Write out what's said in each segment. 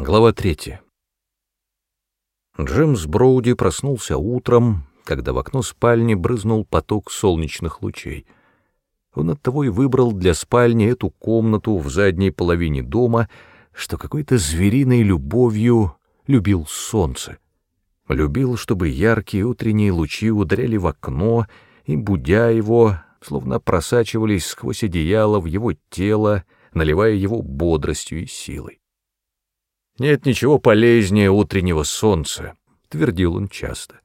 Глава третья. Джеймс Броуди проснулся утром, когда в окно спальни брызнул поток солнечных лучей. Он оттого и выбрал для спальни эту комнату в задней половине дома, что какой-то звериной любовью любил солнце. Любил, чтобы яркие утренние лучи ударяли в окно и, будя его, словно просачивались сквозь одеяло в его тело, наливая его бодростью и силой. «Нет ничего полезнее утреннего солнца», — твердил он часто.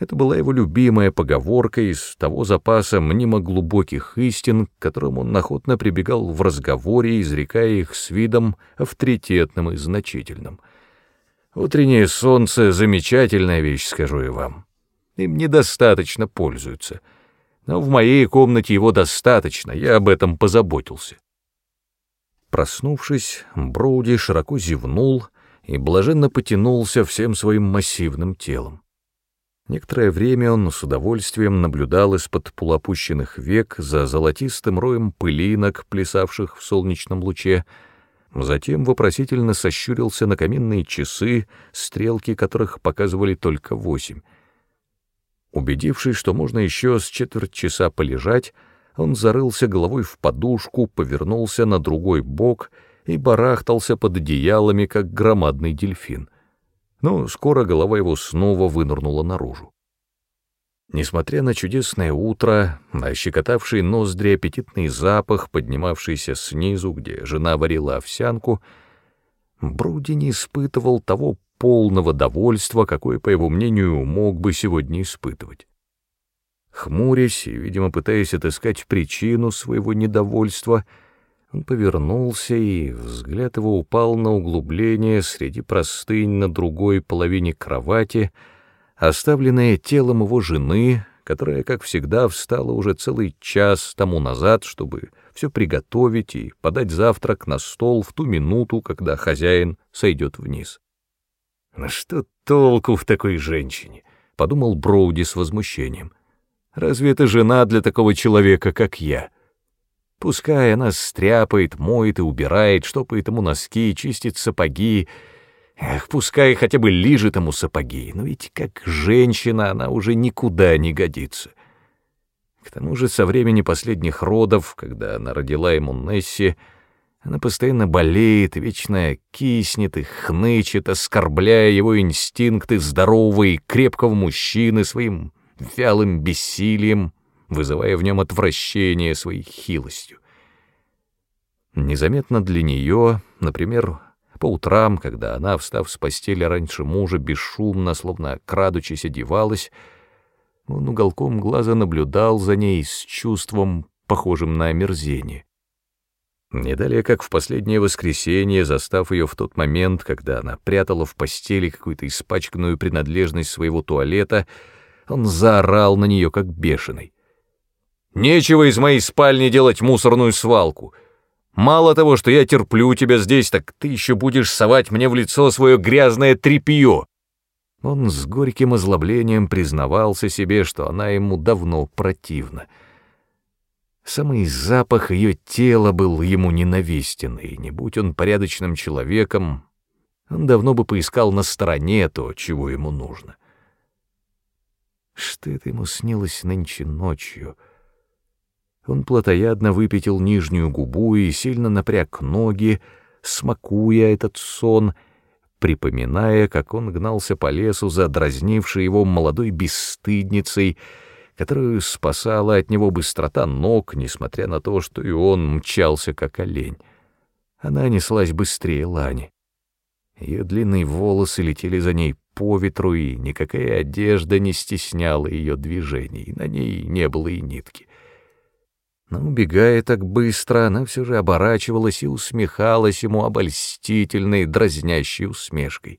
Это была его любимая поговорка из того запаса мнимо глубоких истин, к которым он охотно прибегал в разговоре, изрекая их с видом авторитетным и значительным. «Утреннее солнце — замечательная вещь, скажу я вам. Им недостаточно пользуются. Но в моей комнате его достаточно, я об этом позаботился». Проснувшись, Броуди широко зевнул и блаженно потянулся всем своим массивным телом. Некоторое время он с удовольствием наблюдал из-под полуопущенных век за золотистым роем пылинок, плясавших в солнечном луче, затем вопросительно сощурился на каминные часы, стрелки которых показывали только восемь. Убедившись, что можно еще с четверть часа полежать, он зарылся головой в подушку, повернулся на другой бок и барахтался под одеялами, как громадный дельфин. Но скоро голова его снова вынырнула наружу. Несмотря на чудесное утро, на щекотавший ноздри аппетитный запах, поднимавшийся снизу, где жена варила овсянку, Бруди не испытывал того полного довольства, какое, по его мнению, мог бы сегодня испытывать. Хмурясь и, видимо, пытаясь отыскать причину своего недовольства, он повернулся, и взгляд его упал на углубление среди простынь на другой половине кровати, оставленное телом его жены, которая, как всегда, встала уже целый час тому назад, чтобы все приготовить и подать завтрак на стол в ту минуту, когда хозяин сойдет вниз. «На что толку в такой женщине?» — подумал Броуди с возмущением. Разве это жена для такого человека, как я? Пускай она стряпает, моет и убирает, штопает ему носки, чистит сапоги. Эх, пускай хотя бы лижет ему сапоги, но ведь как женщина она уже никуда не годится. К тому же со времени последних родов, когда она родила ему Несси, она постоянно болеет, вечно киснет и хнычет, оскорбляя его инстинкты здорового и крепкого мужчины своим вялым бессилием, вызывая в нем отвращение своей хилостью. Незаметно для нее, например, по утрам, когда она, встав с постели раньше мужа, бесшумно, словно крадучись, одевалась, он уголком глаза наблюдал за ней с чувством, похожим на омерзение. Не далее, как в последнее воскресенье, застав ее в тот момент, когда она прятала в постели какую-то испачканную принадлежность своего туалета, он заорал на нее, как бешеный. «Нечего из моей спальни делать мусорную свалку. Мало того, что я терплю тебя здесь, так ты еще будешь совать мне в лицо свое грязное тряпье». Он с горьким озлоблением признавался себе, что она ему давно противна. Самый запах ее тела был ему ненавистен, и не будь он порядочным человеком, он давно бы поискал на стороне то, чего ему нужно. Что это ему снилось нынче ночью? Он плотоядно выпятил нижнюю губу и сильно напряг ноги, смакуя этот сон, припоминая, как он гнался по лесу за дразнившей его молодой бесстыдницей, которую спасала от него быстрота ног, несмотря на то, что и он мчался, как олень. Она неслась быстрее Лани. Ее длинные волосы летели за ней по ветру, и никакая одежда не стесняла ее движений, на ней не было и нитки. Но, убегая так быстро, она все же оборачивалась и усмехалась ему обольстительной, дразнящей усмешкой.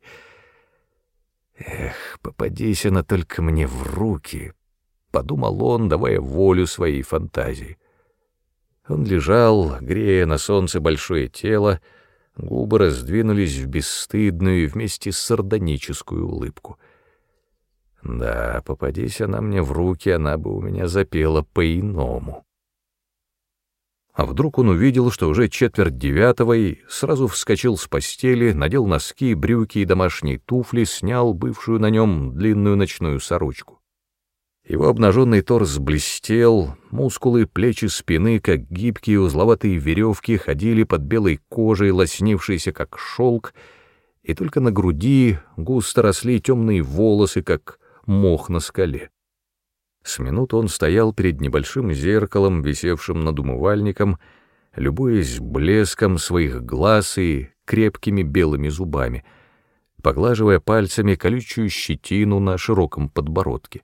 «Эх, попадись она только мне в руки», — подумал он, давая волю своей фантазии. Он лежал, грея на солнце большое тело, — Губы раздвинулись в бесстыдную вместе с сардоническую улыбку. Да, попадись она мне в руки, она бы у меня запела по-иному. А вдруг он увидел, что уже четверть девятого, и сразу вскочил с постели, надел носки, брюки и домашние туфли, снял бывшую на нем длинную ночную сорочку. Его обнаженный торс блестел, мускулы, плечи, спины, как гибкие узловатые веревки, ходили под белой кожей, лоснившейся, как шелк, и только на груди густо росли темные волосы, как мох на скале. С минуту он стоял перед небольшим зеркалом, висевшим над умывальником, любуясь блеском своих глаз и крепкими белыми зубами, поглаживая пальцами колючую щетину на широком подбородке.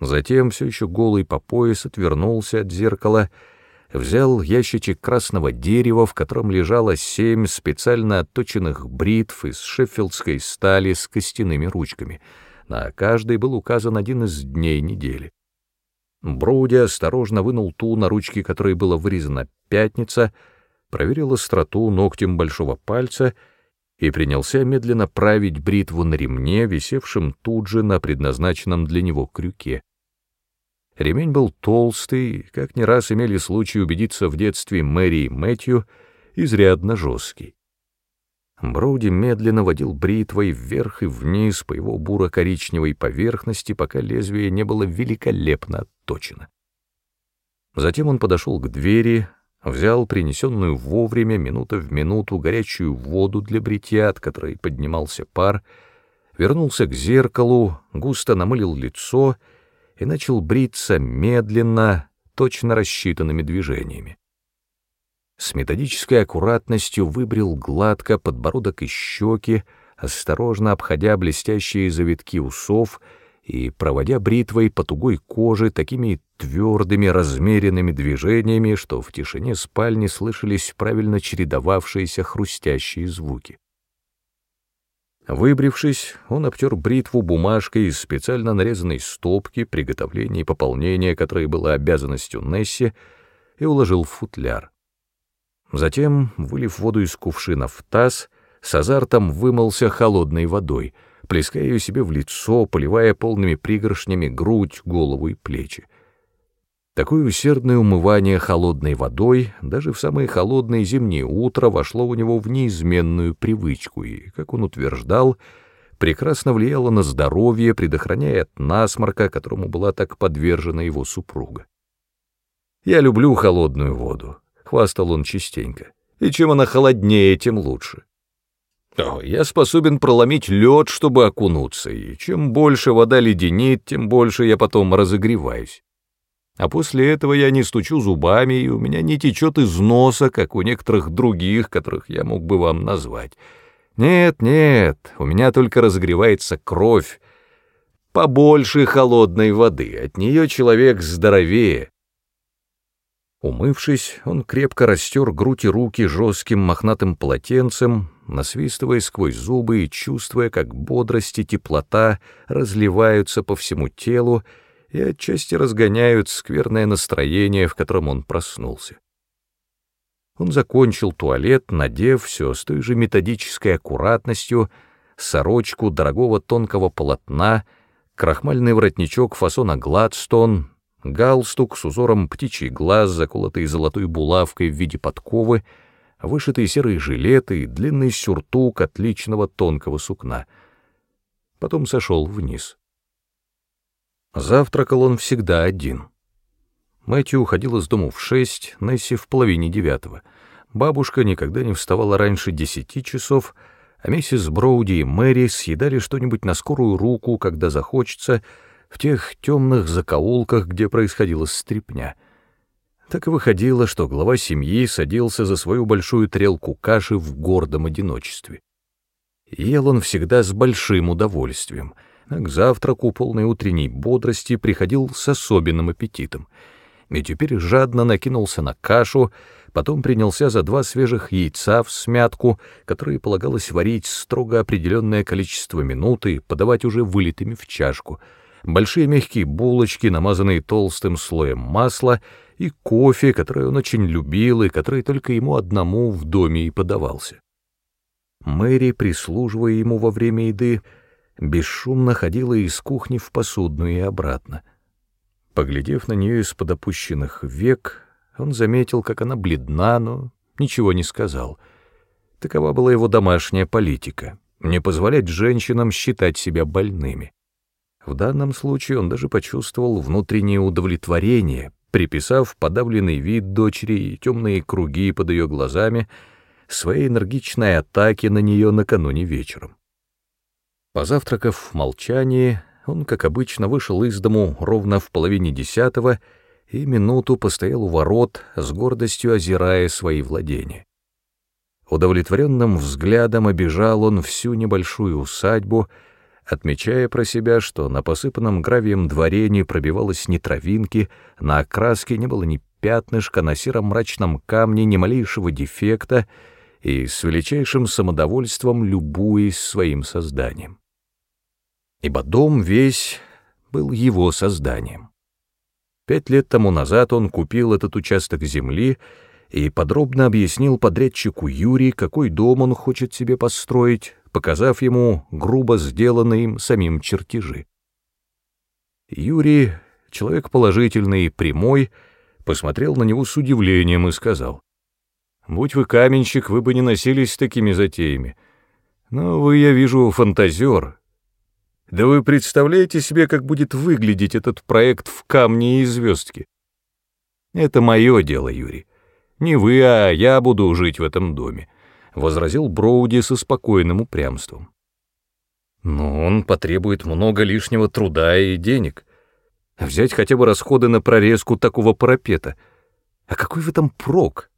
Затем, все еще голый по пояс, отвернулся от зеркала, взял ящичек красного дерева, в котором лежало семь специально отточенных бритв из шеффилдской стали с костяными ручками — на каждой был указан один из дней недели. Броуди осторожно вынул ту, на ручке которой было вырезано «пятница», проверил остроту ногтем большого пальца и принялся медленно править бритву на ремне, висевшем тут же на предназначенном для него крюке. Ремень был толстый, как не раз имели случай убедиться в детстве Мэри и Мэтью, изрядно жесткий. Броуди медленно водил бритвой вверх и вниз по его буро-коричневой поверхности, пока лезвие не было великолепно отточено. Затем он подошел к двери, взял принесенную вовремя, минута в минуту, горячую воду для бритья, от которой поднимался пар, вернулся к зеркалу, густо намылил лицо и начал бриться медленно, точно рассчитанными движениями. С методической аккуратностью выбрил гладко подбородок и щеки, осторожно обходя блестящие завитки усов и проводя бритвой по тугой коже такими твердыми размеренными движениями, что в тишине спальни слышались правильно чередовавшиеся хрустящие звуки. Выбрившись, он обтер бритву бумажкой из специально нарезанной стопки, приготовления и пополнения которой была обязанностью Несси, и уложил в футляр. Затем, вылив воду из кувшина в таз, с азартом вымылся холодной водой, плеская ее себе в лицо, поливая полными пригоршнями грудь, голову и плечи. Такое усердное умывание холодной водой даже в самые холодные зимние утра вошло у него в неизменную привычку и, как он утверждал, прекрасно влияло на здоровье, предохраняя от насморка, которому была так подвержена его супруга. «Я люблю холодную воду», — хвастал он частенько. «И чем она холоднее, тем лучше». О, я способен проломить лед, чтобы окунуться, и чем больше вода леденит, тем больше я потом разогреваюсь. А после этого я не стучу зубами, и у меня не течет из носа, как у некоторых других, которых я мог бы вам назвать. Нет, нет, у меня только разогревается кровь. Побольше холодной воды, от нее человек здоровее. Умывшись, он крепко растер грудь и руки жестким мохнатым полотенцем, насвистывая сквозь зубы и чувствуя, как бодрость и теплота разливаются по всему телу и отчасти разгоняют скверное настроение, в котором он проснулся. Он закончил туалет, надев все с той же методической аккуратностью, сорочку дорогого тонкого полотна, крахмальный воротничок фасона Гладстон, галстук с узором птичий глаз, заколотый золотой булавкой в виде подковы, вышитый серый жилет и длинный сюртук отличного тонкого сукна. Потом сошел вниз. Завтракал он всегда один. Мэтью уходил из дому в шесть, Несси в половине девятого. Бабушка никогда не вставала раньше десяти часов, а миссис Броуди и Мэри съедали что-нибудь на скорую руку, когда захочется — в тех темных закоулках, где происходила стрипня. Так и выходило, что глава семьи садился за свою большую трелку каши в гордом одиночестве. Ел он всегда с большим удовольствием, а к завтраку полной утренней бодрости приходил с особенным аппетитом. И теперь жадно накинулся на кашу, потом принялся за два свежих яйца в смятку, которые полагалось варить строго определенное количество минут и подавать уже вылитыми в чашку — большие мягкие булочки, намазанные толстым слоем масла, и кофе, который он очень любил и который только ему одному в доме и подавался. Мэри, прислуживая ему во время еды, бесшумно ходила из кухни в посудную и обратно. Поглядев на нее из-под опущенных век, Он заметил, как она бледна, но ничего не сказал. Такова была его домашняя политика — не позволять женщинам считать себя больными. В данном случае он даже почувствовал внутреннее удовлетворение, приписав подавленный вид дочери и темные круги под ее глазами своей энергичной атаке на нее накануне вечером. Позавтракав в молчании, он, как обычно, вышел из дому ровно в половине десятого и минуту постоял у ворот, с гордостью озирая свои владения. Удовлетворенным взглядом обижал он всю небольшую усадьбу, отмечая про себя, что на посыпанном гравием дворе не пробивалось ни травинки, на окраске не было ни пятнышка, на сером мрачном камне ни малейшего дефекта, и с величайшим самодовольством любуясь своим созданием. Ибо дом весь был его созданием. Пять лет тому назад он купил этот участок земли и подробно объяснил подрядчику Юрий, какой дом он хочет себе построить, показав ему грубо сделанные им самим чертежи. Юрий, человек положительный и прямой, посмотрел на него с удивлением и сказал, «Будь вы каменщик, вы бы не носились с такими затеями. Но вы, я вижу, фантазер. Да вы представляете себе, как будет выглядеть этот проект в камне и звездке? Это мое дело, Юрий. Не вы, а я буду жить в этом доме. — возразил Броуди со спокойным упрямством. «Но он потребует много лишнего труда и денег. Взять хотя бы расходы на прорезку такого парапета. А какой в этом прок?»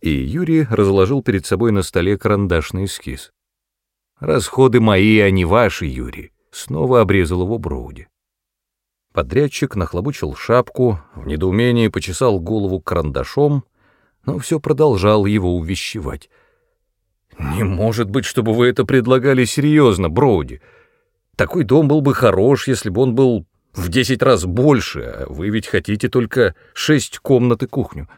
И Юрий разложил перед собой на столе карандашный эскиз. «Расходы мои, а не ваши, Юрий», — снова обрезал его Броуди. Подрядчик нахлобучил шапку, в недоумении почесал голову карандашом, но все продолжал его увещевать — «Не может быть, чтобы вы это предлагали серьезно, Броуди. Такой дом был бы хорош, если бы он был в десять раз больше, а вы ведь хотите только шесть комнат и кухню.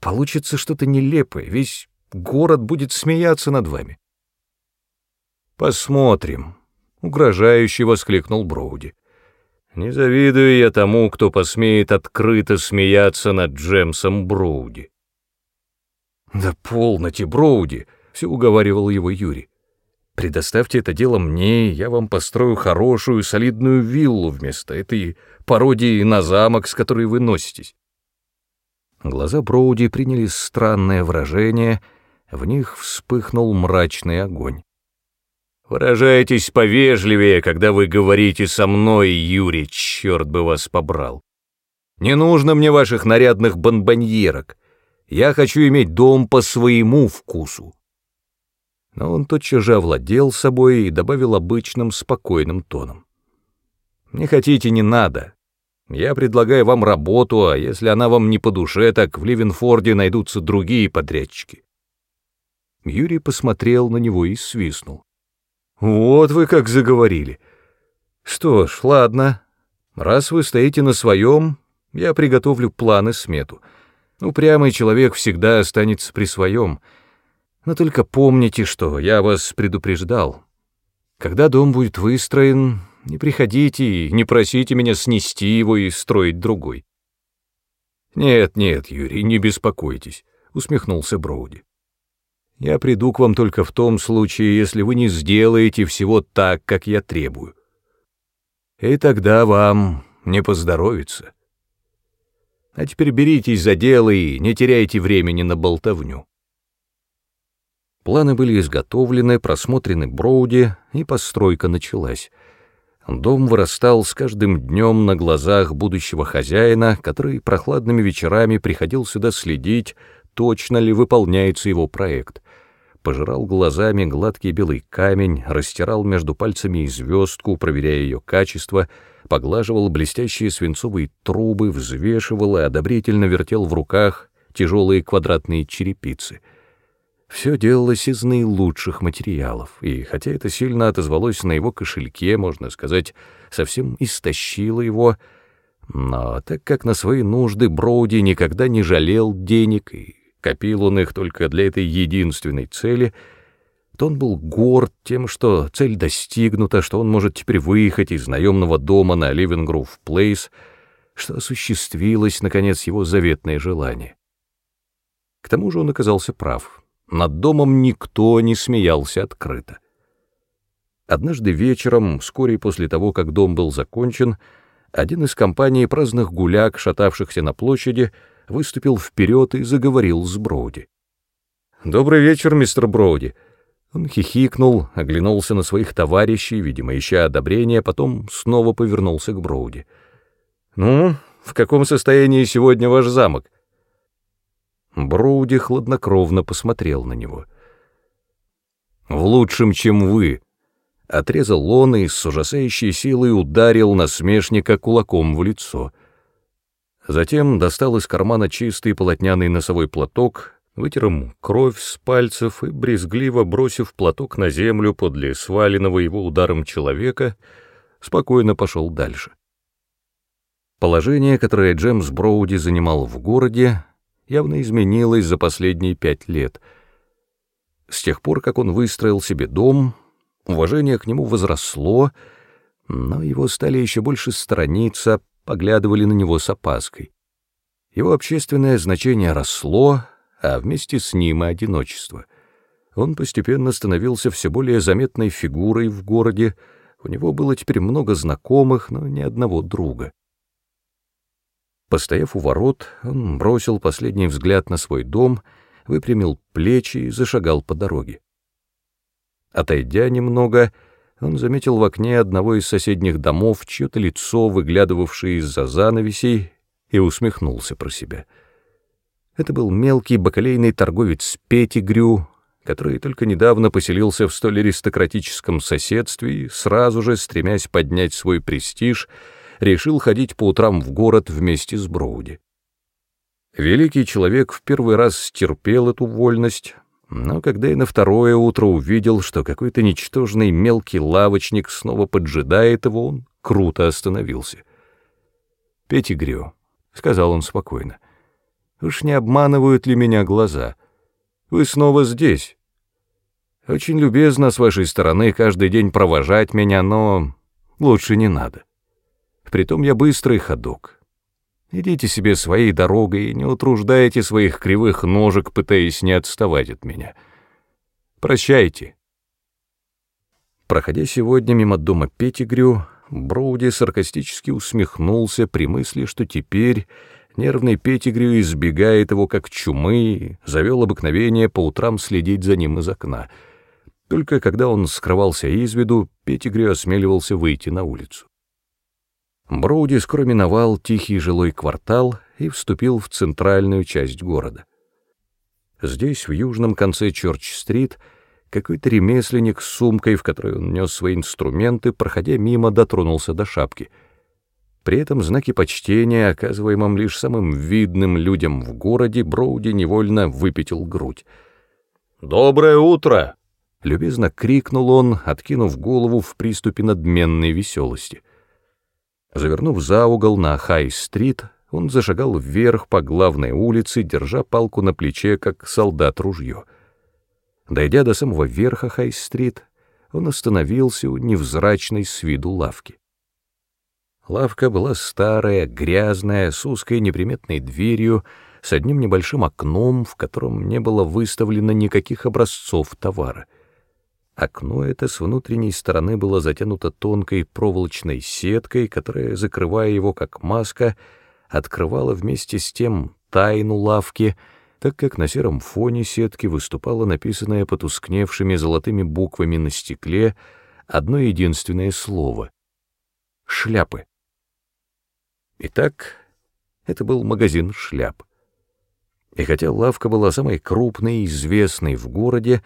Получится что-то нелепое, весь город будет смеяться над вами». «Посмотрим», — угрожающе воскликнул Броуди. «Не завидую я тому, кто посмеет открыто смеяться над Джемсом Броуди». «Да полноте, Броуди!» Все уговаривал его Юрий. «Предоставьте это дело мне, я вам построю хорошую, солидную виллу вместо этой пародии на замок, с которой вы носитесь». Глаза Броуди приняли странное выражение, в них вспыхнул мрачный огонь. «Выражайтесь повежливее, когда вы говорите со мной, Юрий, черт бы вас побрал. Не нужно мне ваших нарядных бонбоньерок. Я хочу иметь дом по своему вкусу но он тотчас же овладел собой и добавил обычным спокойным тоном. «Не хотите, не надо. Я предлагаю вам работу, а если она вам не по душе, так в Ливенфорде найдутся другие подрядчики». Юрий посмотрел на него и свистнул. «Вот вы как заговорили. Что ж, ладно. Раз вы стоите на своем, я приготовлю планы смету. Упрямый человек всегда останется при своем». Но только помните, что я вас предупреждал. Когда дом будет выстроен, не приходите и не просите меня снести его и строить другой. Нет, нет, Юрий, не беспокойтесь, усмехнулся Броуди. Я приду к вам только в том случае, если вы не сделаете всего так, как я требую. И тогда вам не поздоровится. А теперь беритесь за дело и не теряйте времени на болтовню. Планы были изготовлены, просмотрены Броуди, и постройка началась. Дом вырастал с каждым днем на глазах будущего хозяина, который прохладными вечерами приходил сюда следить, точно ли выполняется его проект. Пожирал глазами гладкий белый камень, растирал между пальцами звездку, проверяя ее качество, поглаживал блестящие свинцовые трубы, взвешивал и одобрительно вертел в руках тяжелые квадратные черепицы — все делалось из наилучших материалов, и хотя это сильно отозвалось на его кошельке, можно сказать, совсем истощило его, но так как на свои нужды Броуди никогда не жалел денег, и копил он их только для этой единственной цели, то он был горд тем, что цель достигнута, что он может теперь выехать из наемного дома на Ливенгрув Плейс, что осуществилось, наконец, его заветное желание. К тому же он оказался прав. Над домом никто не смеялся открыто. Однажды вечером, вскоре после того, как дом был закончен, один из компаний праздных гуляк, шатавшихся на площади, выступил вперед и заговорил с Броуди. «Добрый вечер, мистер Броуди». Он хихикнул, оглянулся на своих товарищей, видимо, ища одобрения, потом снова повернулся к Броуди. «Ну, в каком состоянии сегодня ваш замок?» Броуди хладнокровно посмотрел на него. «В лучшем, чем вы», — отрезал он и с ужасающей силой ударил насмешника кулаком в лицо. Затем достал из кармана чистый полотняный носовой платок, вытер ему кровь с пальцев и, брезгливо бросив платок на землю подле сваленного его ударом человека, спокойно пошел дальше. Положение, которое Джемс Броуди занимал в городе, явно изменилось за последние пять лет. С тех пор, как он выстроил себе дом, уважение к нему возросло, но его стали еще больше сторониться, поглядывали на него с опаской. Его общественное значение росло, а вместе с ним и одиночество. Он постепенно становился все более заметной фигурой в городе, у него было теперь много знакомых, но ни одного друга. Постояв у ворот, он бросил последний взгляд на свой дом, выпрямил плечи и зашагал по дороге. Отойдя немного, он заметил в окне одного из соседних домов чье-то лицо, выглядывавшее из-за занавесей, и усмехнулся про себя. Это был мелкий бакалейный торговец Петигрю, который только недавно поселился в столь аристократическом соседстве и, сразу же, стремясь поднять свой престиж, решил ходить по утрам в город вместе с Броуди. Великий человек в первый раз стерпел эту вольность, но когда и на второе утро увидел, что какой-то ничтожный мелкий лавочник снова поджидает его, он круто остановился. «Петигрю», — сказал он спокойно, — «уж не обманывают ли меня глаза? Вы снова здесь. Очень любезно с вашей стороны каждый день провожать меня, но лучше не надо. Притом я быстрый ходок. Идите себе своей дорогой и не утруждайте своих кривых ножек, пытаясь не отставать от меня. Прощайте. Проходя сегодня мимо дома Петигрю, Броуди саркастически усмехнулся при мысли, что теперь нервный Петигрю избегает его как чумы завел обыкновение по утрам следить за ним из окна. Только когда он скрывался из виду, Петигрю осмеливался выйти на улицу. Броуди скоро миновал тихий жилой квартал и вступил в центральную часть города. Здесь, в южном конце Чорч-стрит, какой-то ремесленник с сумкой, в которой он нес свои инструменты, проходя мимо, дотронулся до шапки. При этом знаки почтения, оказываемым лишь самым видным людям в городе, Броуди невольно выпятил грудь. «Доброе утро!» — любезно крикнул он, откинув голову в приступе надменной веселости — Завернув за угол на Хай-стрит, он зашагал вверх по главной улице, держа палку на плече, как солдат ружье. Дойдя до самого верха Хай-стрит, он остановился у невзрачной с виду лавки. Лавка была старая, грязная, с узкой неприметной дверью, с одним небольшим окном, в котором не было выставлено никаких образцов товара. Окно это с внутренней стороны было затянуто тонкой проволочной сеткой, которая, закрывая его как маска, открывала вместе с тем тайну лавки, так как на сером фоне сетки выступало написанное потускневшими золотыми буквами на стекле одно единственное слово — «шляпы». Итак, это был магазин шляп. И хотя лавка была самой крупной и известной в городе,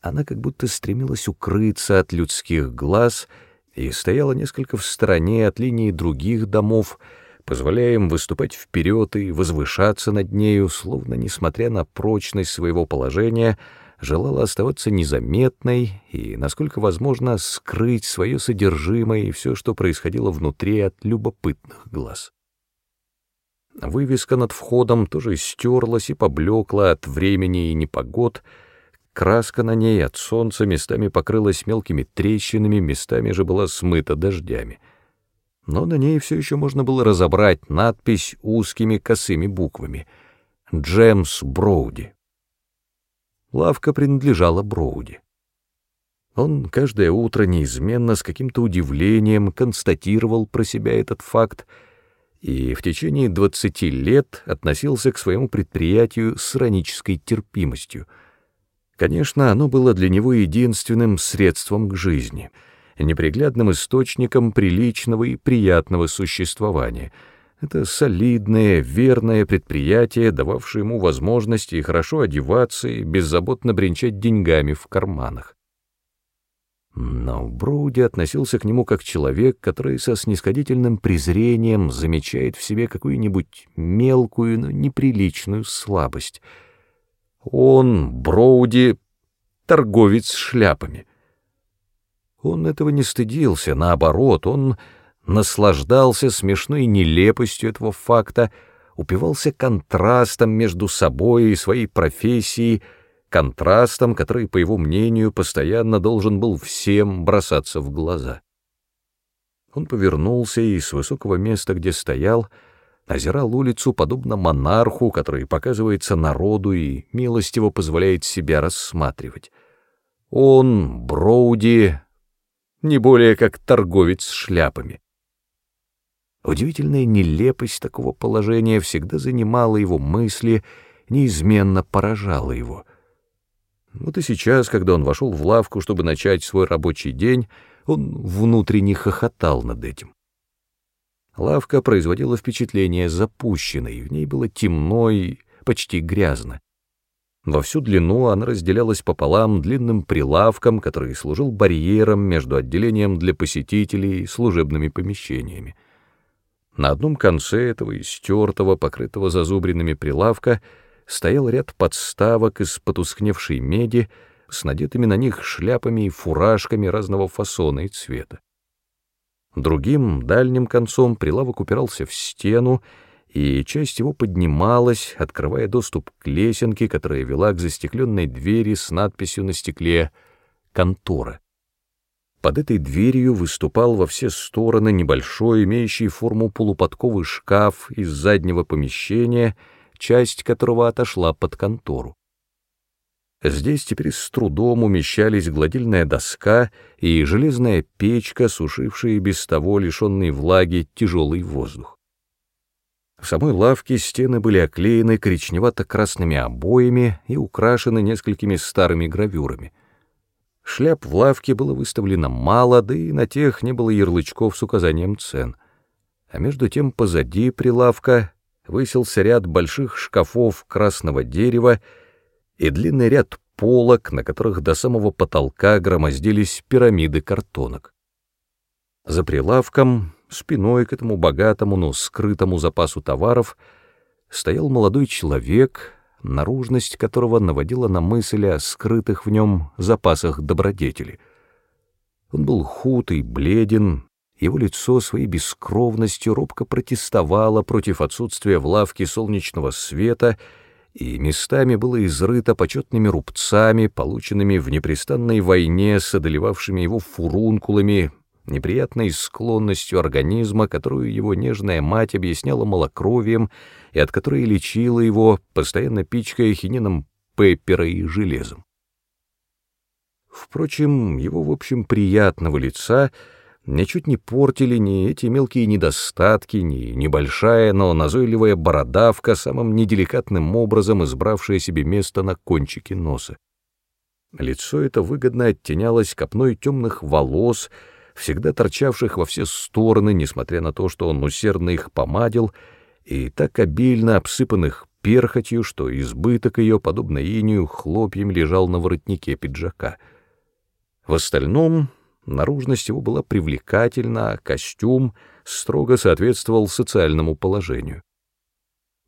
она как будто стремилась укрыться от людских глаз и стояла несколько в стороне от линии других домов, позволяя им выступать вперед и возвышаться над нею, словно, несмотря на прочность своего положения, желала оставаться незаметной и, насколько возможно, скрыть свое содержимое и все, что происходило внутри от любопытных глаз. Вывеска над входом тоже стерлась и поблекла от времени и непогод, Краска на ней от солнца местами покрылась мелкими трещинами, местами же была смыта дождями. но на ней все еще можно было разобрать надпись узкими косыми буквами «Джемс Броуди». Лавка принадлежала Броуди. Он каждое утро неизменно с каким-то удивлением констатировал про себя этот факт и в течение двадцати лет относился к своему предприятию с иронической терпимостью. Конечно, оно было для него единственным средством к жизни, неприглядным источником приличного и приятного существования — это солидное, верное предприятие, дававшее ему возможности хорошо одеваться и беззаботно бренчать деньгами в карманах. Но Броуди относился к нему как человек, который со снисходительным презрением замечает в себе какую-нибудь мелкую, но неприличную слабость. Он, Броуди, торговец шляпами. Он этого не стыдился, наоборот, он наслаждался смешной нелепостью этого факта, упивался контрастом между собой и своей профессией, контрастом, который, по его мнению, постоянно должен был всем бросаться в глаза. Он повернулся и с высокого места, где стоял, озирал улицу, подобно монарху, который показывается народу и милостиво позволяет себя рассматривать. Он, Броуди, не более как торговец шляпами. Удивительная нелепость такого положения всегда занимала его мысли, неизменно поражала его. Вот и сейчас, когда он вошел в лавку, чтобы начать свой рабочий день, он внутренне хохотал над этим. Лавка производила впечатление запущенной, в ней было темно и почти грязно. Во всю длину она разделялась пополам длинным прилавком, который служил барьером между отделением для посетителей и служебными помещениями. На одном конце этого истертого, покрытого зазубринами прилавка стоял ряд подставок из потускневшей меди с надетыми на них шляпами и фуражками разного фасона и цвета. Другим, дальним концом прилавок упирался в стену, и часть его поднималась, открывая доступ к лесенке, которая вела к застекленной двери с надписью на стекле «Контора». Под этой дверью выступал во все стороны небольшой, имеющий форму полуподковый шкаф из заднего помещения, часть которого отошла под контору. Здесь теперь с трудом умещались гладильная доска и железная печка, сушившие без того лишенный влаги тяжелый воздух. В самой лавке стены были оклеены коричневато-красными обоями и украшены несколькими старыми гравюрами — Шляп в лавке было выставлено мало, да и на тех не было ярлычков с указанием цен. А между тем позади прилавка высился ряд больших шкафов красного дерева и длинный ряд полок, на которых до самого потолка громоздились пирамиды картонок. За прилавком, спиной к этому богатому, но скрытому запасу товаров, стоял молодой человек — наружность которого наводила на мысль о скрытых в нем запасах добродетели. Он был худ и бледен, его лицо своей бескровностью робко протестовало против отсутствия в лавке солнечного света и местами было изрыто почетными рубцами, полученными в непрестанной войне с одолевавшими его фурункулами, неприятной склонностью организма, которую его нежная мать объясняла малокровием и от которой лечила его, постоянно пичкая хинином пеппера и железом. Впрочем, его, в общем, приятного лица ничуть не портили ни эти мелкие недостатки, ни небольшая, но назойливая бородавка, самым неделикатным образом избравшая себе место на кончике носа. Лицо это выгодно оттенялось копной темных волос, всегда торчавших во все стороны, несмотря на то, что он усердно их помадил, и так обильно обсыпанных перхотью, что избыток ее, подобно инию, хлопьям лежал на воротнике пиджака. В остальном наружность его была привлекательна, а костюм строго соответствовал социальному положению.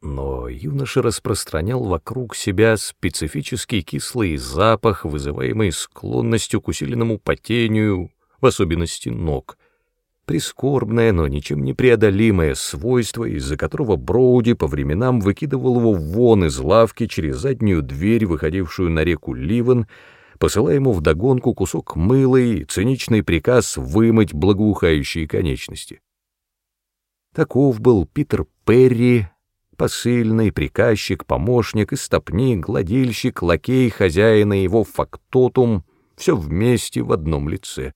Но юноша распространял вокруг себя специфический кислый запах, вызываемый склонностью к усиленному потению, в особенности ног. Прискорбное, но ничем не преодолимое свойство, из-за которого Броуди по временам выкидывал его вон из лавки через заднюю дверь, выходившую на реку Ливен, посылая ему вдогонку кусок мыла и циничный приказ вымыть благоухающие конечности. Таков был Питер Перри, посыльный, приказчик, помощник, истопник, гладильщик, лакей, хозяина его фактотум, все вместе в одном лице.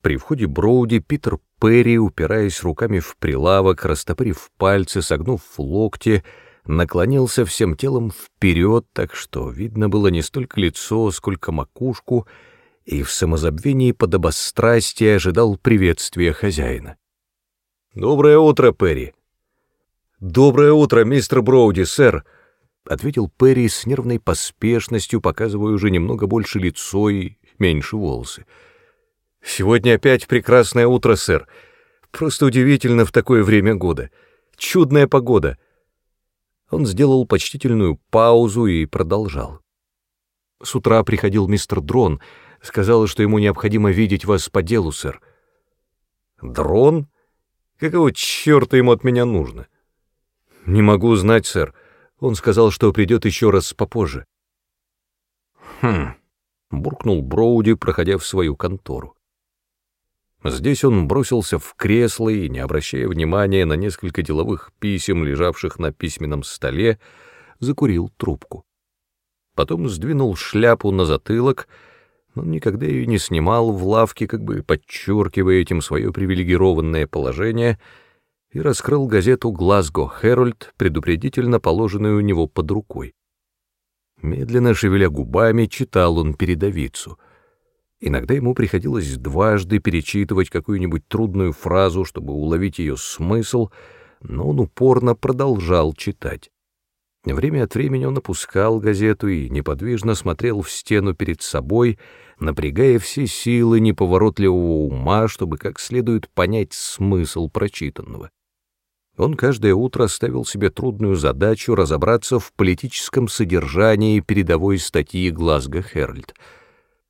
При входе Броуди Питер Перри, упираясь руками в прилавок, растопырив пальцы, согнув локти, наклонился всем телом вперед, так что видно было не столько лицо, сколько макушку, и в самозабвении подобострастия ожидал приветствия хозяина. «Доброе утро, Перри!» «Доброе утро, мистер Броуди, сэр!» — ответил Перри с нервной поспешностью, показывая уже немного больше лицо и меньше волосы. «Сегодня опять прекрасное утро, сэр. Просто удивительно в такое время года. Чудная погода!» Он сделал почтительную паузу и продолжал. «С утра приходил мистер Дрон, сказал, что ему необходимо видеть вас по делу, сэр». «Дрон? Какого черта ему от меня нужно?» «Не могу знать, сэр. Он сказал, что придет еще раз попозже». «Хм», — буркнул Броуди, проходя в свою контору. Здесь он бросился в кресло и, не обращая внимания на несколько деловых писем, лежавших на письменном столе, закурил трубку. Потом сдвинул шляпу на затылок, но никогда ее не снимал в лавке, как бы подчеркивая этим свое привилегированное положение — и раскрыл газету «Глазго Хэрольд», предупредительно положенную у него под рукой. Медленно шевеля губами, читал он передовицу. Иногда ему приходилось дважды перечитывать какую-нибудь трудную фразу, чтобы уловить ее смысл, но он упорно продолжал читать. Время от времени он опускал газету и неподвижно смотрел в стену перед собой, напрягая все силы неповоротливого ума, чтобы как следует понять смысл прочитанного. Он каждое утро ставил себе трудную задачу разобраться в политическом содержании передовой статьи «Глазго Херальд».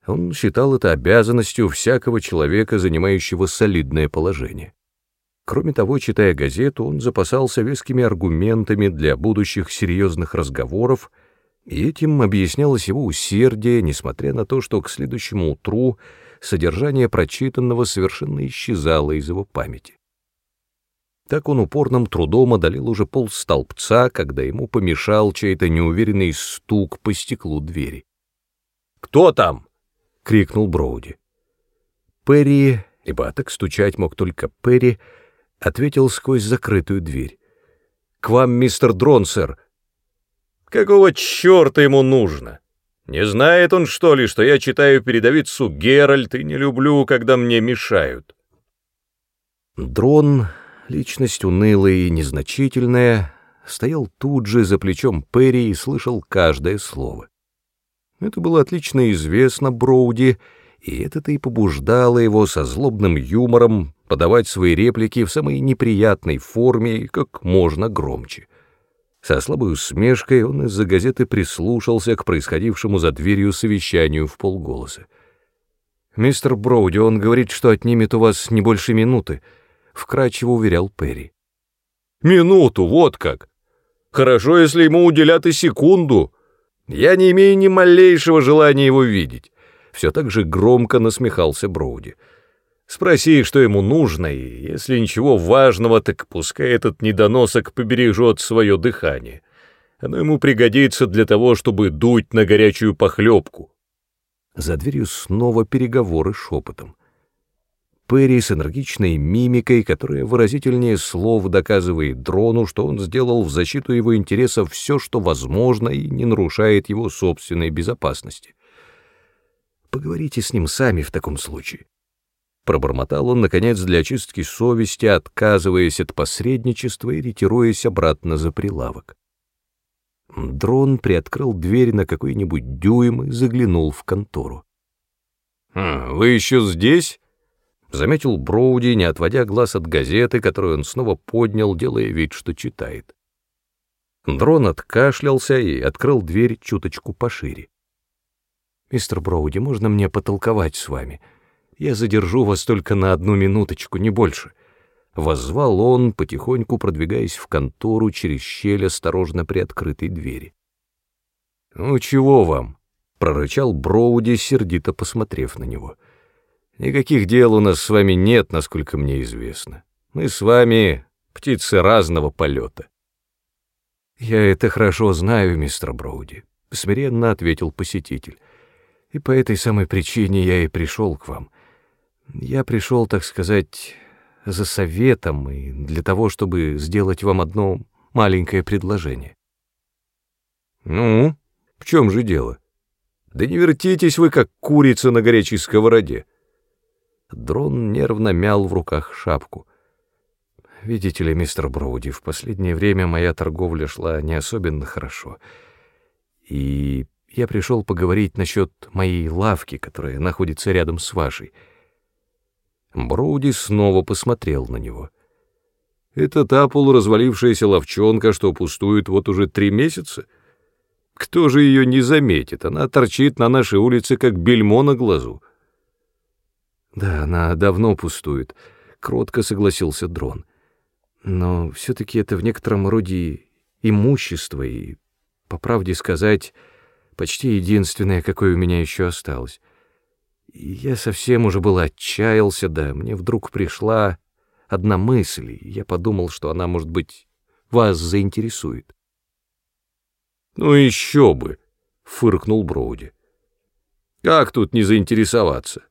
Он считал это обязанностью всякого человека, занимающего солидное положение. Кроме того, читая газету, он запасался вескими аргументами для будущих серьезных разговоров, и этим объяснялось его усердие, несмотря на то, что к следующему утру содержание прочитанного совершенно исчезало из его памяти. Так он упорным трудом одолел уже полстолбца, когда ему помешал чей-то неуверенный стук по стеклу двери. «Кто там?» — крикнул Броуди. Перри, ибо так стучать мог только Перри, ответил сквозь закрытую дверь. «К вам, мистер Дрон, сэр». «Какого черта ему нужно? Не знает он, что ли, что я читаю передовицу Геральт и не люблю, когда мне мешают?» Дрон личность унылая и незначительная, стоял тут же за плечом Перри и слышал каждое слово. Это было отлично известно Броуди, и это-то и побуждало его со злобным юмором подавать свои реплики в самой неприятной форме и как можно громче. Со слабой усмешкой он из-за газеты прислушался к происходившему за дверью совещанию в полголоса. «Мистер Броуди, он говорит, что отнимет у вас не больше минуты», — вкрадчиво уверял Перри. «Минуту, вот как! Хорошо, если ему уделят и секунду. Я не имею ни малейшего желания его видеть». Все так же громко насмехался Броуди. «Спроси, что ему нужно, и если ничего важного, так пускай этот недоносок побережет свое дыхание. Оно ему пригодится для того, чтобы дуть на горячую похлебку». За дверью снова переговоры шепотом. Перри с энергичной мимикой, которая выразительнее слов доказывает дрону, что он сделал в защиту его интересов все, что возможно, и не нарушает его собственной безопасности. Поговорите с ним сами в таком случае. Пробормотал он, наконец, для очистки совести, отказываясь от посредничества и ретируясь обратно за прилавок. Дрон приоткрыл дверь на какой-нибудь дюйм и заглянул в контору. «Хм, «Вы еще здесь?» Заметил Броуди, не отводя глаз от газеты, которую он снова поднял, делая вид, что читает. Дрон откашлялся и открыл дверь чуточку пошире. «Мистер Броуди, можно мне потолковать с вами? Я задержу вас только на одну минуточку, не больше». Воззвал он, потихоньку продвигаясь в контору через щель осторожно приоткрытой двери. «Ну чего вам?» — прорычал Броуди, сердито посмотрев на него — Никаких дел у нас с вами нет, насколько мне известно. Мы с вами птицы разного полета. «Я это хорошо знаю, мистер Броуди», — смиренно ответил посетитель. «И по этой самой причине я и пришел к вам. Я пришел, так сказать, за советом и для того, чтобы сделать вам одно маленькое предложение». «Ну, в чем же дело? Да не вертитесь вы, как курица на горячей сковороде». Дрон нервно мял в руках шапку — Видите ли, мистер Броуди, в последнее время моя торговля шла не особенно хорошо. И я пришел поговорить насчет моей лавки, которая находится рядом с вашей. Броуди снова посмотрел на него. Это та полуразвалившаяся ловчонка, что пустует вот уже три месяца? Кто же ее не заметит? Она торчит на нашей улице, как бельмо на глазу. Да, она давно пустует, — кротко согласился Дрон. — но все-таки это в некотором роде имущество и, по правде сказать, почти единственное, какое у меня еще осталось. И я совсем уже был отчаялся, да, мне вдруг пришла одна мысль, и я подумал, что она, может быть, вас заинтересует. «Ну еще бы!» — фыркнул Броуди. «Как тут не заинтересоваться?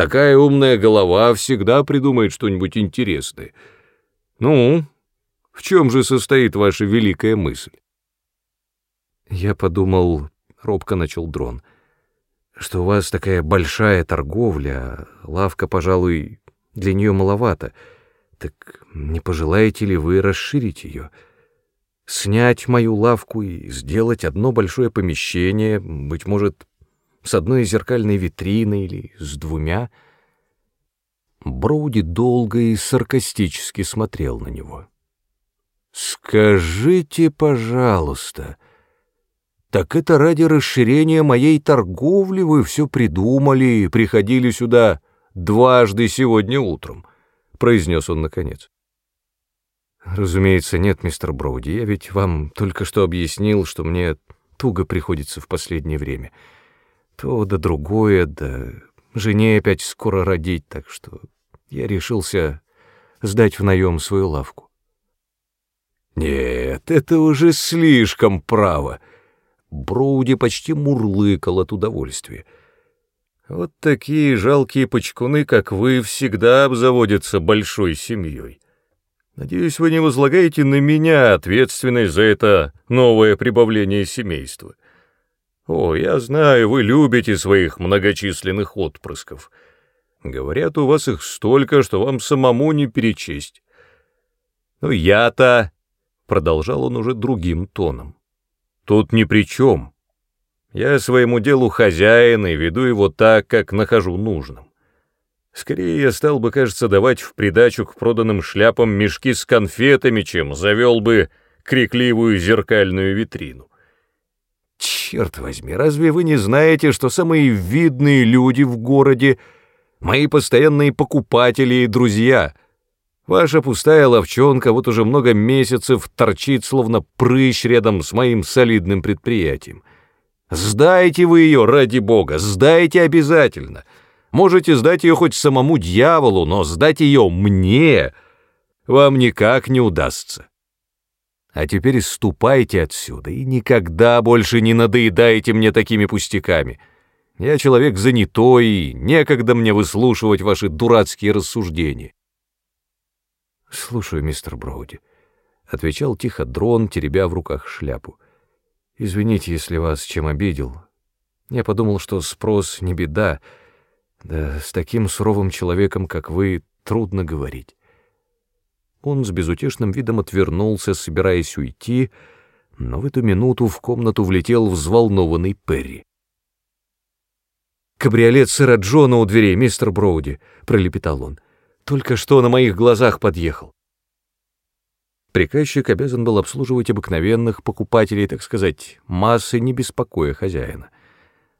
Такая умная голова всегда придумает что-нибудь интересное». «Ну, в чем же состоит ваша великая мысль?» «Я подумал», — робко начал дрон, — «что у вас такая большая торговля, лавка, пожалуй, для нее маловато. Так не пожелаете ли вы расширить ее?» снять мою лавку и сделать одно большое помещение, быть может, с одной зеркальной витриной или с двумя — Броуди долго и саркастически смотрел на него. «Скажите, пожалуйста, так это ради расширения моей торговли вы все придумали и приходили сюда дважды сегодня утром?» — произнес он наконец. «Разумеется, нет, мистер Броуди, я ведь вам только что объяснил, что мне туго приходится в последнее время. То да другое, да жене опять скоро родить, так что я решился сдать в наем свою лавку. Нет, это уже слишком право. Броуди почти мурлыкал от удовольствия. Вот такие жалкие почкуны, как вы, всегда обзаводятся большой семьей. Надеюсь, вы не возлагаете на меня ответственность за это новое прибавление семейства. О, я знаю, вы любите своих многочисленных отпрысков. Говорят, у вас их столько, что вам самому не перечесть. Ну, я-то, — продолжал он уже другим тоном, — тут ни при чем. Я своему делу хозяин и веду его так, как нахожу нужным. Скорее я стал бы, кажется, давать в придачу к проданным шляпам мешки с конфетами, чем завел бы крикливую зеркальную витрину. Черт возьми, разве вы не знаете, что самые видные люди в городе — мои постоянные покупатели и друзья? Ваша пустая ловчонка вот уже много месяцев торчит, словно прыщ рядом с моим солидным предприятием. Сдайте вы ее, ради бога, сдайте обязательно. Можете сдать ее хоть самому дьяволу, но сдать ее мне вам никак не удастся. А теперь ступайте отсюда и никогда больше не надоедайте мне такими пустяками. Я человек занятой, и некогда мне выслушивать ваши дурацкие рассуждения. «Слушаю, мистер Броуди», — отвечал тихо дрон, теребя в руках шляпу. «Извините, если вас чем обидел. Я подумал, что спрос не беда, да с таким суровым человеком, как вы, трудно говорить». Он с безутешным видом отвернулся, собираясь уйти, но в эту минуту в комнату влетел взволнованный Перри. «Кабриолет сэра Джона у дверей, мистер Броуди», — пролепетал он. «Только что на моих глазах подъехал». Приказчик обязан был обслуживать обыкновенных покупателей, так сказать, массы, не беспокоя хозяина.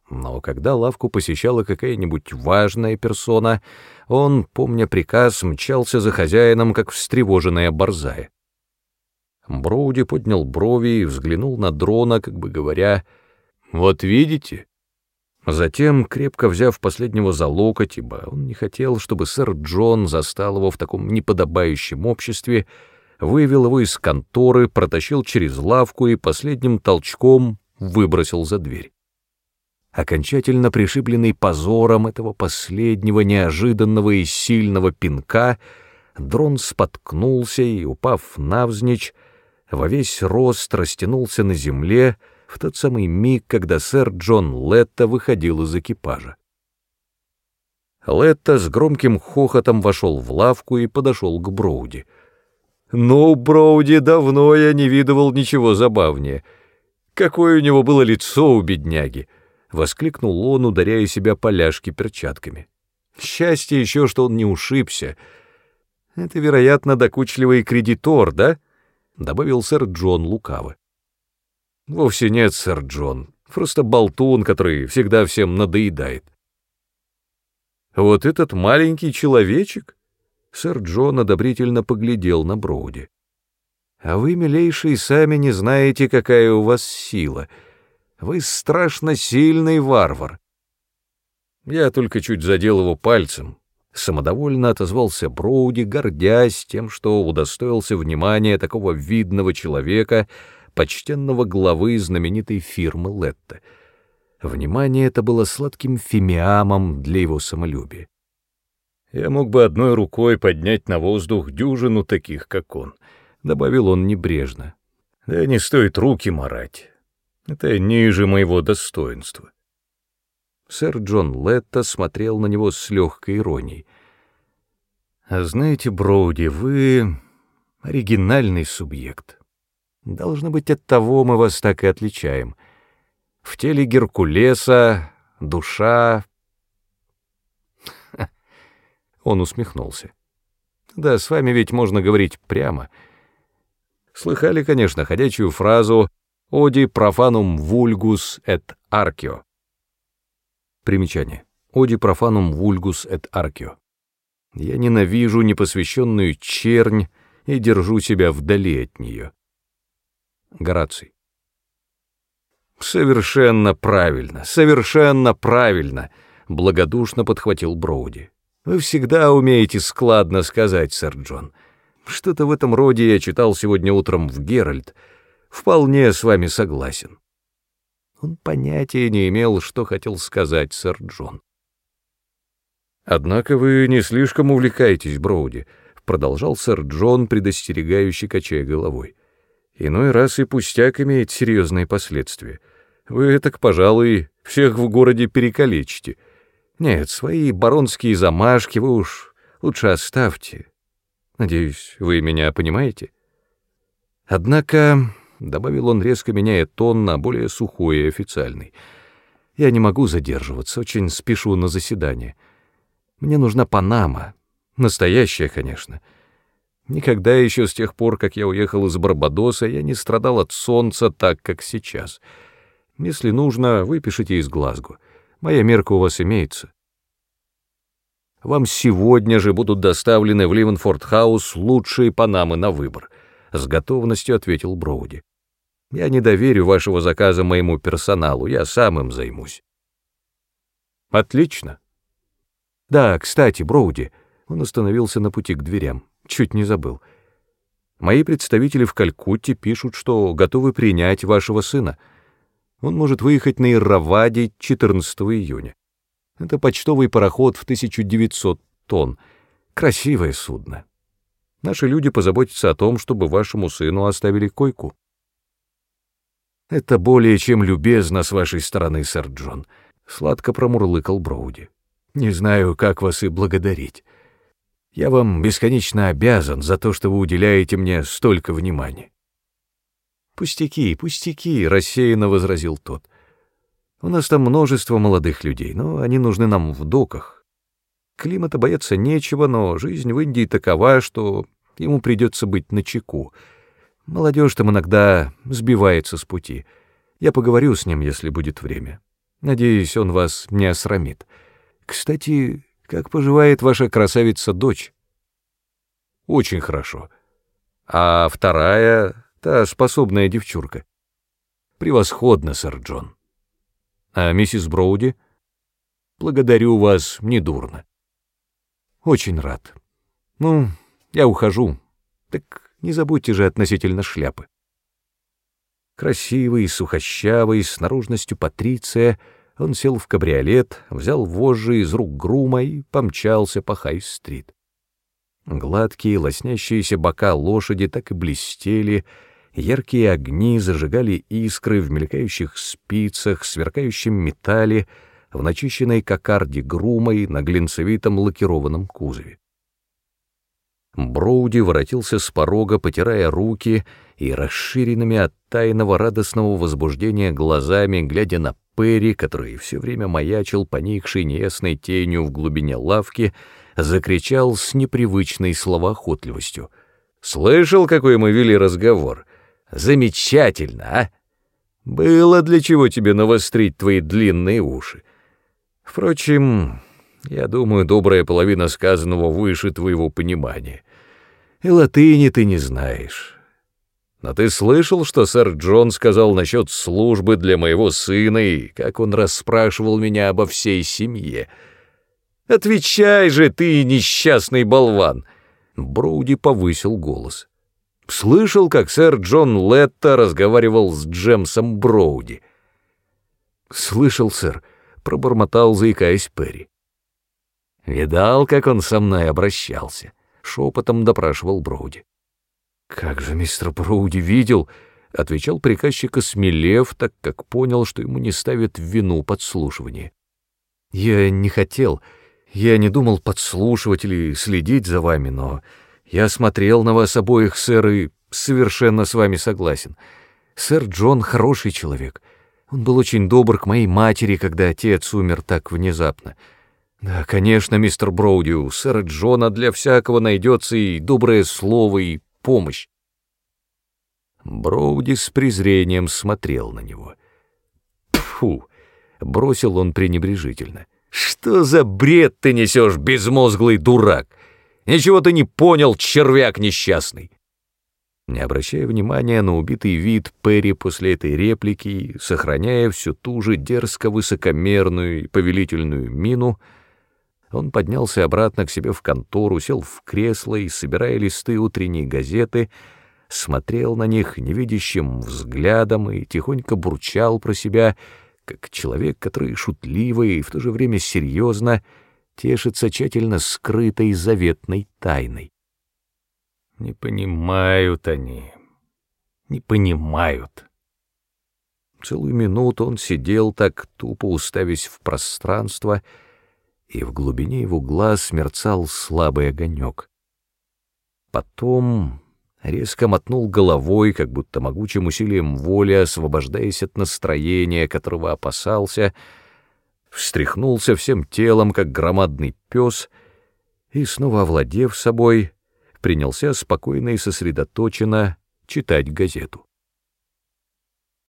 Но когда лавку посещала какая-нибудь важная персона, он, помня приказ, мчался за хозяином, как встревоженная борзая. Броуди поднял брови и взглянул на дрона, как бы говоря, «Вот видите, Затем, крепко взяв последнего за локоть, ибо он не хотел, чтобы сэр Джон застал его в таком неподобающем обществе, вывел его из конторы, протащил через лавку и последним толчком выбросил за дверь. Окончательно пришибленный позором этого последнего неожиданного и сильного пинка, дрон споткнулся и, упав навзничь, во весь рост растянулся на земле в тот самый миг, когда сэр Джон Летта выходил из экипажа. Летта с громким хохотом вошел в лавку и подошел к Броуди. «Ну, Броуди, давно я не видывал ничего забавнее. Какое у него было лицо у бедняги!» — воскликнул он, ударяя себя по ляжке перчатками. «Счастье еще, что он не ушибся. Это, вероятно, докучливый кредитор, да?» — добавил сэр Джон лукаво. «Вовсе нет, сэр Джон. Просто болтун, который всегда всем надоедает». «Вот этот маленький человечек?» Сэр Джон одобрительно поглядел на Броуди. «А вы, милейший, сами не знаете, какая у вас сила». Вы страшно сильный варвар. Я только чуть задел его пальцем. Самодовольно отозвался Броуди, гордясь тем, что удостоился внимания такого видного человека, почтенного главы знаменитой фирмы Летта. Внимание это было сладким фимиамом для его самолюбия. Я мог бы одной рукой поднять на воздух дюжину таких, как он, — добавил он небрежно. Да не стоит руки марать. Это ниже моего достоинства. Сэр Джон Летта смотрел на него с легкой иронией. «А знаете, Броуди, вы оригинальный субъект. Должно быть, от того мы вас так и отличаем. В теле Геркулеса душа...» Он усмехнулся. «Да, с вами ведь можно говорить прямо. Слыхали, конечно, ходячую фразу Оди профанум вульгус et arcio. Примечание. Оди профанум вульгус et arcio. Я ненавижу непосвященную чернь и держу себя вдали от нее. Гораций. «Совершенно правильно, совершенно правильно!» — благодушно подхватил Броуди. «Вы всегда умеете складно сказать, сэр Джон. Что-то в этом роде я читал сегодня утром в Геральт — вполне с вами согласен. Он понятия не имел, что хотел сказать сэр Джон. «Однако вы не слишком увлекаетесь, Броуди», — продолжал сэр Джон, предостерегающий, качая головой. «Иной раз и пустяк имеет серьезные последствия. Вы так, пожалуй, всех в городе перекалечите. Нет, свои баронские замашки вы уж лучше оставьте. Надеюсь, вы меня понимаете? Однако — добавил он, резко меняя тон на более сухой и официальный. «Я не могу задерживаться, очень спешу на заседание. Мне нужна Панама. Настоящая, конечно. Никогда еще с тех пор, как я уехал из Барбадоса, я не страдал от солнца так, как сейчас. Если нужно, выпишите из Глазго. Моя мерка у вас имеется». Вам сегодня же будут доставлены в Ливенфорд-хаус лучшие панамы на выбор, — с готовностью ответил Броуди. Я не доверю вашего заказа моему персоналу, я сам им займусь. Отлично. Да, кстати, Броуди, он остановился на пути к дверям, чуть не забыл. Мои представители в Калькутте пишут, что готовы принять вашего сына. Он может выехать на Ирраваде 14 июня. Это почтовый пароход в 1900 тонн. Красивое судно. Наши люди позаботятся о том, чтобы вашему сыну оставили койку. «Это более чем любезно с вашей стороны, сэр Джон», — сладко промурлыкал Броуди. «Не знаю, как вас и благодарить. Я вам бесконечно обязан за то, что вы уделяете мне столько внимания». «Пустяки, пустяки», — рассеянно возразил тот. «У нас там множество молодых людей, но они нужны нам в доках. Климата бояться нечего, но жизнь в Индии такова, что ему придется быть начеку. чеку». Молодежь там иногда сбивается с пути. Я поговорю с ним, если будет время. Надеюсь, он вас не осрамит. Кстати, как поживает ваша красавица-дочь? Очень хорошо. А вторая, та способная девчурка? Превосходно, сэр Джон. А миссис Броуди? благодарю вас недурно. Очень рад. Ну, я ухожу. Так не забудьте же относительно шляпы. Красивый, сухощавый, с наружностью Патриция, он сел в кабриолет, взял вожжи из рук грума и помчался по Хай-стрит. Гладкие, лоснящиеся бока лошади так и блестели, яркие огни зажигали искры в мелькающих спицах, сверкающем металле, в начищенной кокарде грумой на глинцевитом лакированном кузове. Броуди воротился с порога, потирая руки и расширенными от тайного радостного возбуждения глазами, глядя на Перри, который все время маячил поникшей неясной тенью в глубине лавки, закричал с непривычной словоохотливостью. «Слышал, какой мы вели разговор? Замечательно, а? Было для чего тебе навострить твои длинные уши. Впрочем, я думаю, добрая половина сказанного выше твоего понимания. И латыни ты не знаешь. Но ты слышал, что сэр Джон сказал насчет службы для моего сына и как он расспрашивал меня обо всей семье? Отвечай же ты, несчастный болван!» Броуди повысил голос. Слышал, как сэр Джон Летта разговаривал с Джемсом Броуди. «Слышал, сэр», — пробормотал, заикаясь Перри. «Видал, как он со мной обращался?» — шепотом допрашивал Броуди. «Как же мистер Броуди видел?» — отвечал приказчик, осмелев, так как понял, что ему не ставят вину подслушивание. «Я не хотел, я не думал подслушивать или следить за вами, но я смотрел на вас обоих, сэр, и совершенно с вами согласен. Сэр Джон хороший человек. Он был очень добр к моей матери, когда отец умер так внезапно. Да, конечно, мистер Броуди, у сэра Джона для всякого найдется и доброе слово, и помощь. Броуди с презрением смотрел на него. Фу! бросил он пренебрежительно. «Что за бред ты несешь, безмозглый дурак? Ничего ты не понял, червяк несчастный!» Не обращая внимания на убитый вид Перри после этой реплики, сохраняя всю ту же дерзко-высокомерную и повелительную мину, он поднялся обратно к себе в контору, сел в кресло и, собирая листы утренней газеты, смотрел на них невидящим взглядом и тихонько бурчал про себя, как человек, который шутливо и в то же время серьезно тешится тщательно скрытой заветной тайной. Не понимают они, не понимают. Целую минуту он сидел так, тупо уставясь в пространство, и в глубине его глаз мерцал слабый огонек. Потом резко мотнул головой, как будто могучим усилием воли, освобождаясь от настроения, которого опасался, встряхнулся всем телом, как громадный пес, и, снова овладев собой, принялся спокойно и сосредоточенно читать газету.